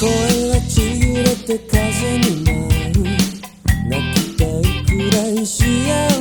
声はちぎれて風に舞う泣きたいくらい幸せ。